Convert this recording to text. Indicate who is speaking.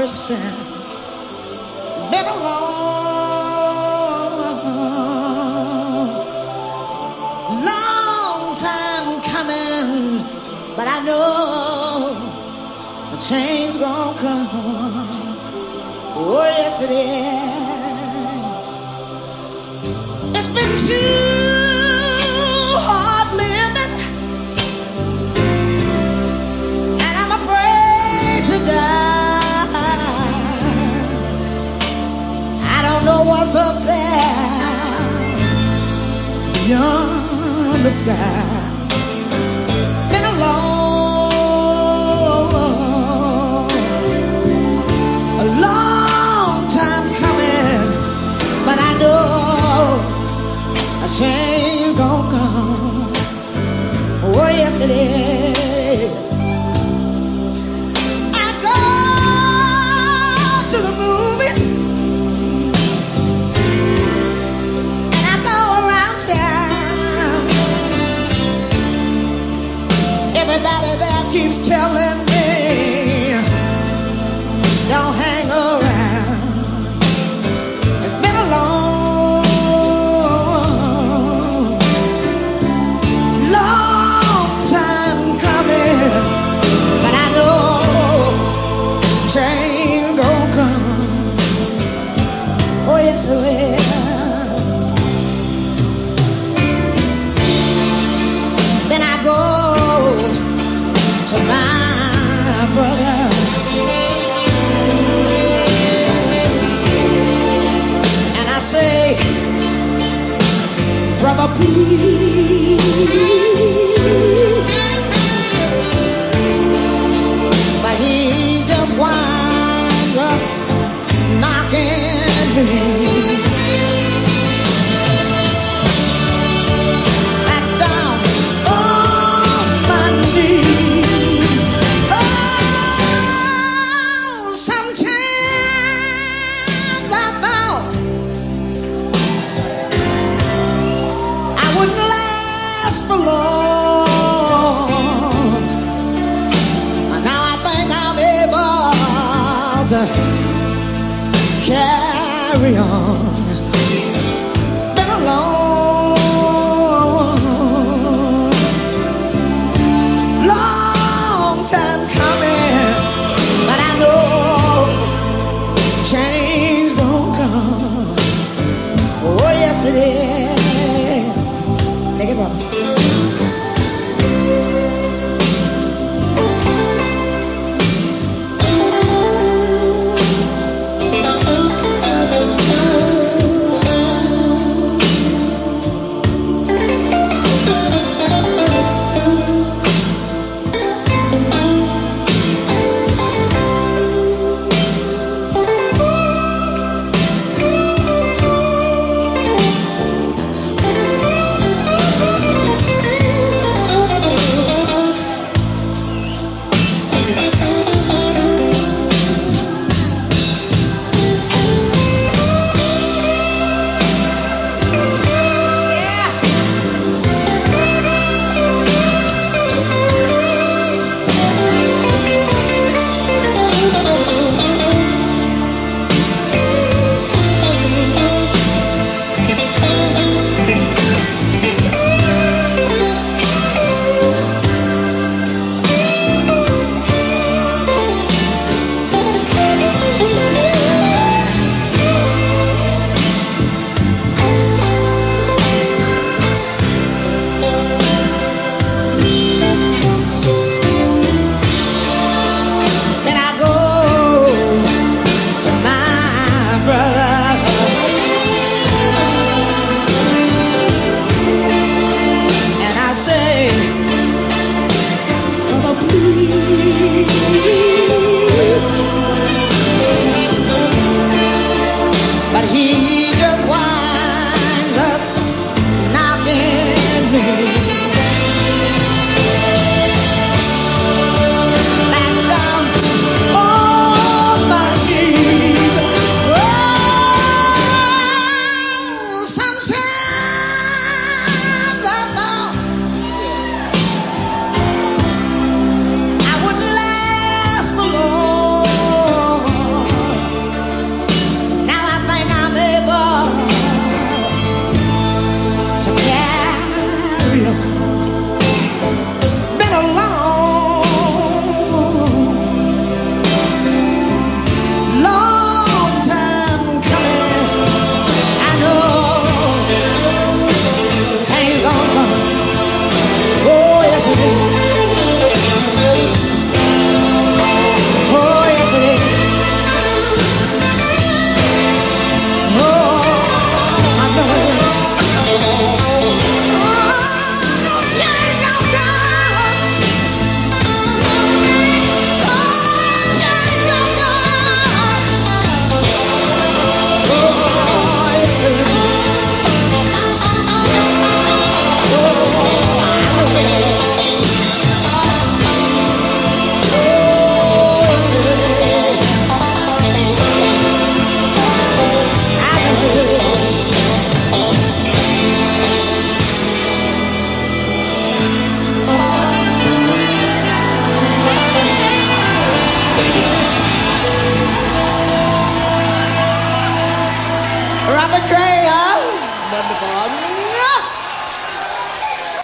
Speaker 1: ever since. It's been a long, long time coming, but I know the change gonna come. Oh yes it is. It's been too. the sky.